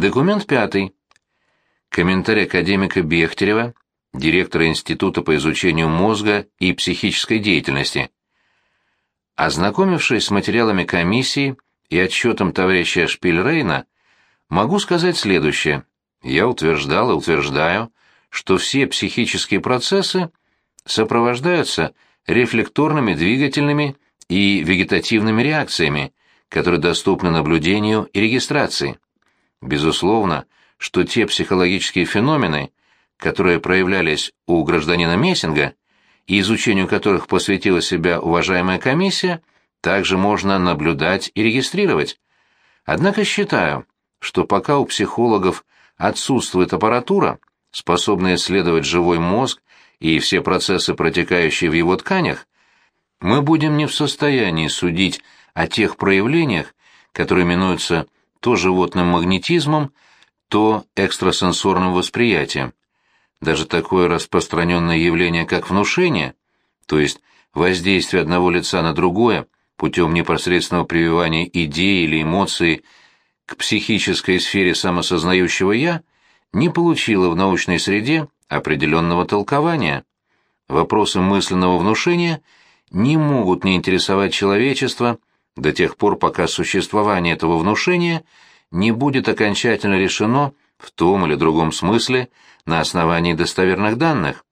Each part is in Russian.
Документ пятый. Комментарий академика Бехтерева, директора Института по изучению мозга и психической деятельности. Ознакомившись с материалами комиссии и отчетом товарища Шпильрейна, могу сказать следующее. Я утверждал и утверждаю, что все психические процессы сопровождаются рефлекторными двигательными и вегетативными реакциями, которые доступны наблюдению и регистрации. Безусловно, что те психологические феномены, которые проявлялись у гражданина Мессинга, и изучению которых посвятила себя уважаемая комиссия, также можно наблюдать и регистрировать. Однако считаю, что пока у психологов отсутствует аппаратура, способная исследовать живой мозг и все процессы, протекающие в его тканях, мы будем не в состоянии судить о тех проявлениях, которые именуются то животным магнетизмом, то экстрасенсорным восприятием. Даже такое распространенное явление, как внушение, то есть воздействие одного лица на другое путем непосредственного прививания идеи или эмоции к психической сфере самосознающего «я», не получило в научной среде определенного толкования. Вопросы мысленного внушения не могут не интересовать человечество до тех пор, пока существование этого внушения не будет окончательно решено в том или другом смысле на основании достоверных данных.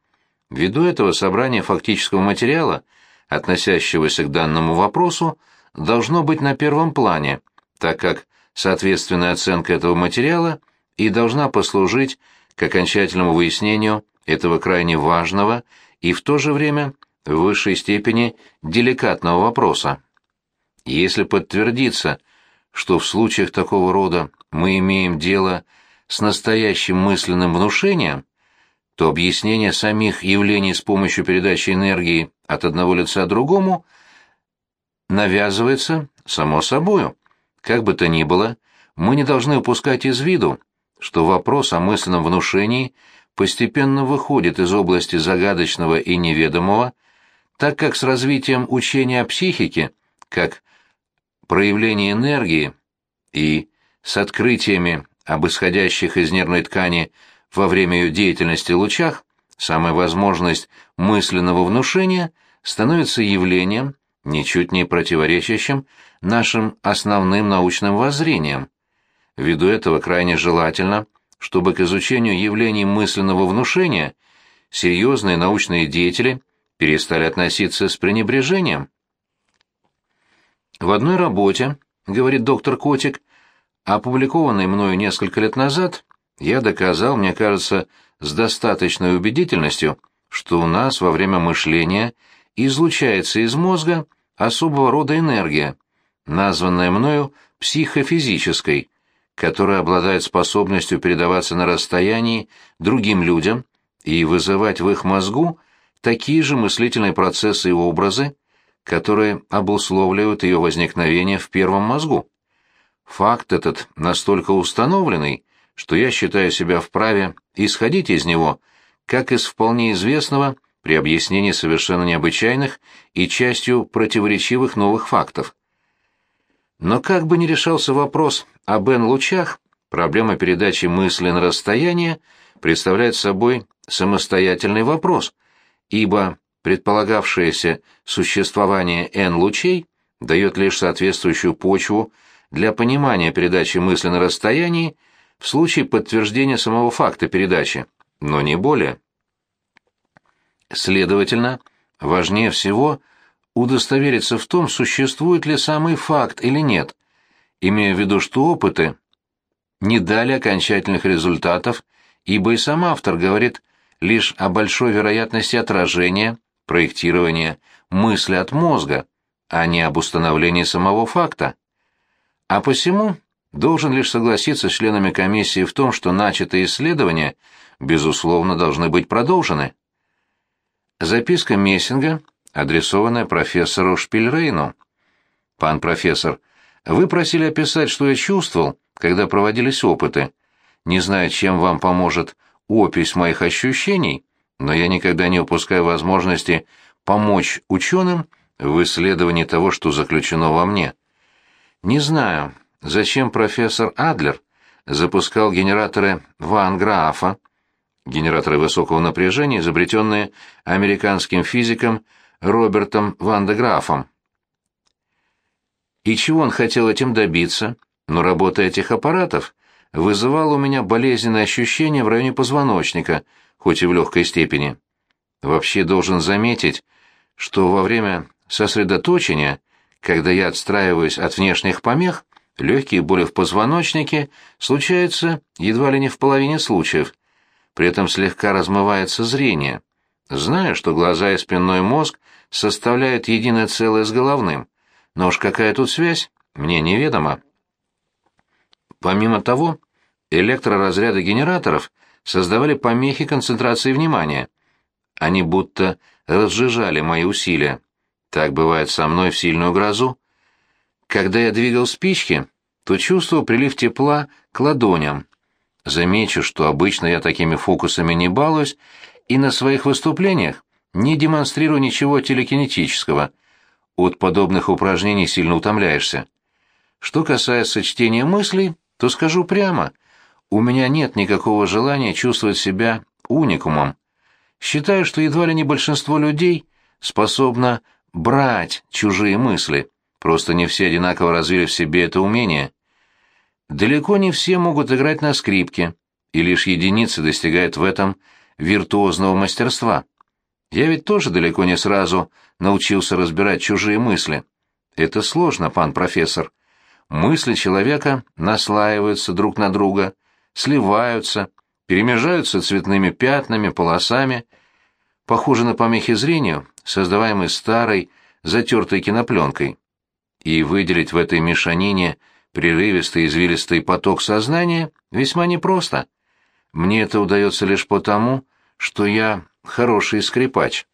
Ввиду этого собрание фактического материала, относящегося к данному вопросу, должно быть на первом плане, так как соответственная оценка этого материала и должна послужить к окончательному выяснению этого крайне важного и в то же время в высшей степени деликатного вопроса. Если подтвердится, что в случаях такого рода мы имеем дело с настоящим мысленным внушением, то объяснение самих явлений с помощью передачи энергии от одного лица другому навязывается само собою. Как бы то ни было, мы не должны упускать из виду, что вопрос о мысленном внушении постепенно выходит из области загадочного и неведомого, так как с развитием учения о психике, как проявление энергии и с открытиями об исходящих из нервной ткани во время ее деятельности лучах, самая возможность мысленного внушения становится явлением, ничуть не противоречащим нашим основным научным воззрениям. Ввиду этого крайне желательно, чтобы к изучению явлений мысленного внушения серьезные научные деятели перестали относиться с пренебрежением. В одной работе, говорит доктор Котик, опубликованной мною несколько лет назад, я доказал, мне кажется, с достаточной убедительностью, что у нас во время мышления излучается из мозга особого рода энергия, названная мною психофизической, которая обладает способностью передаваться на расстоянии другим людям и вызывать в их мозгу такие же мыслительные процессы и образы, которые обусловливают ее возникновение в первом мозгу. Факт этот настолько установленный, что я считаю себя вправе исходить из него, как из вполне известного при объяснении совершенно необычайных и частью противоречивых новых фактов. Но как бы ни решался вопрос об N-лучах, проблема передачи мысли на расстояние представляет собой самостоятельный вопрос, ибо предполагавшееся существование N-лучей дает лишь соответствующую почву для понимания передачи мысли на расстоянии в случае подтверждения самого факта передачи, но не более. Следовательно, важнее всего – удостовериться в том, существует ли самый факт или нет, имея в виду, что опыты не дали окончательных результатов, ибо и сам автор говорит лишь о большой вероятности отражения, проектирования мысли от мозга, а не об установлении самого факта. А посему должен лишь согласиться с членами комиссии в том, что начатые исследования, безусловно, должны быть продолжены. Записка Мессинга адресованная профессору Шпильрейну. «Пан профессор, вы просили описать, что я чувствовал, когда проводились опыты. Не знаю, чем вам поможет опись моих ощущений, но я никогда не упускаю возможности помочь ученым в исследовании того, что заключено во мне. Не знаю, зачем профессор Адлер запускал генераторы Ван Графа, генераторы высокого напряжения, изобретенные американским физиком Робертом Ван де Графом. И чего он хотел этим добиться? Но работа этих аппаратов вызывала у меня болезненное ощущение в районе позвоночника, хоть и в легкой степени. Вообще должен заметить, что во время сосредоточения, когда я отстраиваюсь от внешних помех, легкие боли в позвоночнике случаются едва ли не в половине случаев. При этом слегка размывается зрение. Знаю, что глаза и спинной мозг составляют единое целое с головным, но уж какая тут связь, мне неведомо. Помимо того, электроразряды генераторов создавали помехи концентрации внимания. Они будто разжижали мои усилия. Так бывает со мной в сильную грозу. Когда я двигал спички, то чувствовал прилив тепла к ладоням. Замечу, что обычно я такими фокусами не балуюсь и на своих выступлениях не демонстрирую ничего телекинетического. От подобных упражнений сильно утомляешься. Что касается чтения мыслей, то скажу прямо, у меня нет никакого желания чувствовать себя уникумом. Считаю, что едва ли не большинство людей способно брать чужие мысли, просто не все одинаково развили в себе это умение. Далеко не все могут играть на скрипке, и лишь единицы достигают в этом виртуозного мастерства. Я ведь тоже далеко не сразу научился разбирать чужие мысли. Это сложно, пан профессор. Мысли человека наслаиваются друг на друга, сливаются, перемежаются цветными пятнами, полосами, похожи на помехи зрению, создаваемые старой, затертой кинопленкой. И выделить в этой мешанине прерывистый извилистый поток сознания весьма непросто. Мне это удается лишь потому, что я хороший скрипач.